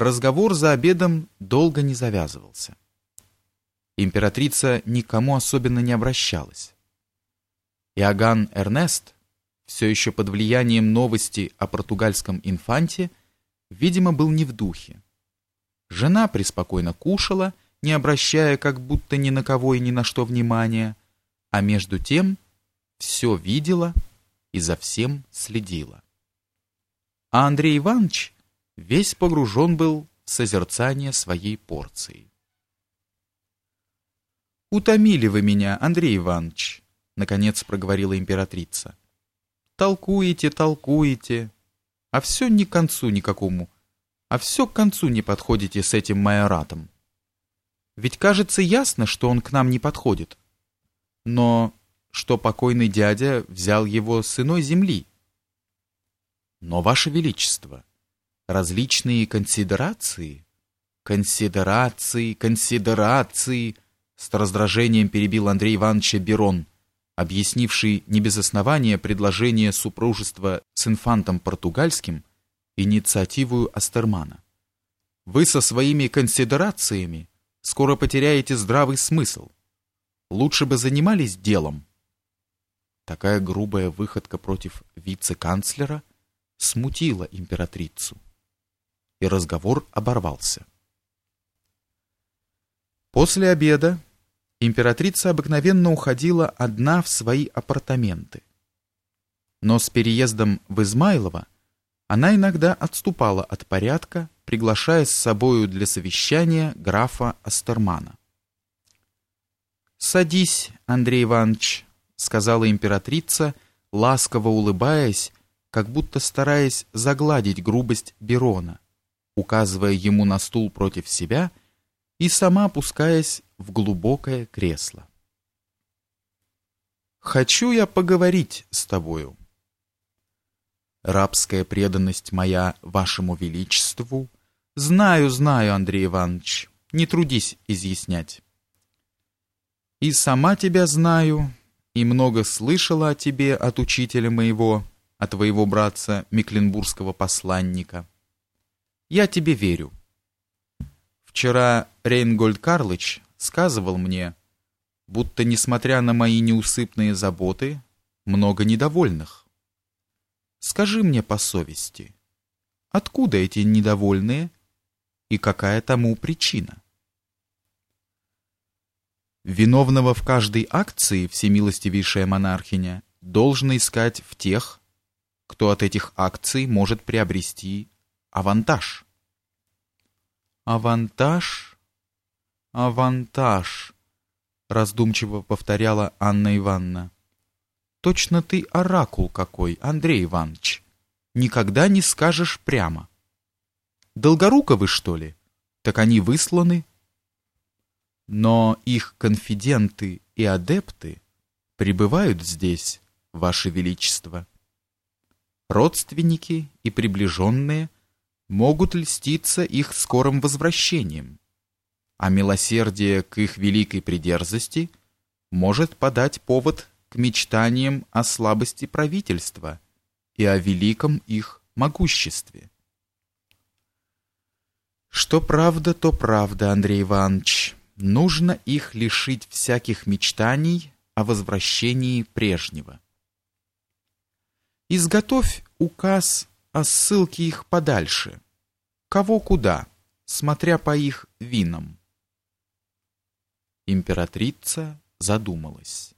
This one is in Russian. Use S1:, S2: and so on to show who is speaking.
S1: Разговор за обедом долго не завязывался. Императрица никому особенно не обращалась. Иоганн Эрнест, все еще под влиянием новости о португальском инфанте, видимо, был не в духе. Жена преспокойно кушала, не обращая как будто ни на кого и ни на что внимания, а между тем все видела и за всем следила. А Андрей Иванович весь погружен был в созерцание своей порции. «Утомили вы меня, Андрей Иванович», — наконец проговорила императрица. «Толкуете, толкуете, а все ни к концу никакому, а все к концу не подходите с этим майоратом. Ведь кажется ясно, что он к нам не подходит. Но что покойный дядя взял его с иной земли. Но, Ваше Величество, различные консидерации, консидерации, консидерации, с раздражением перебил Андрей Иванович Берон, объяснивший не без основания предложение супружества с инфантом португальским инициативу Астермана. Вы со своими консидерациями скоро потеряете здравый смысл. Лучше бы занимались делом. Такая грубая выходка против вице-канцлера смутила императрицу, и разговор оборвался. После обеда императрица обыкновенно уходила одна в свои апартаменты. Но с переездом в Измайлово она иногда отступала от порядка, приглашая с собою для совещания графа Астермана. «Садись, Андрей Иванович», сказала императрица, ласково улыбаясь, как будто стараясь загладить грубость Берона, указывая ему на стул против себя и сама опускаясь в глубокое кресло. Хочу я поговорить с тобою. Рабская преданность моя вашему величеству, знаю, знаю, Андрей Иванович, не трудись изъяснять. И сама тебя знаю, и много слышала о тебе от учителя моего, от твоего братца Мекленбургского посланника. Я тебе верю. Вчера Рейнгольд Карлыч сказывал мне, будто, несмотря на мои неусыпные заботы, много недовольных. Скажи мне по совести, откуда эти недовольные и какая тому причина? Виновного в каждой акции всемилостивейшая монархиня должна искать в тех, кто от этих акций может приобрести авантаж. Авантаж? Авантаж, раздумчиво повторяла Анна Ивановна. Точно ты оракул какой, Андрей Иванович. Никогда не скажешь прямо. Долгоруковы, что ли? Так они высланы но их конфиденты и адепты пребывают здесь, ваше величество. Родственники и приближенные могут льститься их скорым возвращением, а милосердие к их великой придерзости может подать повод к мечтаниям о слабости правительства и о великом их могуществе. Что правда, то правда, Андрей Иванович. Нужно их лишить всяких мечтаний о возвращении прежнего. Изготовь указ о ссылке их подальше. Кого куда, смотря по их винам. Императрица задумалась.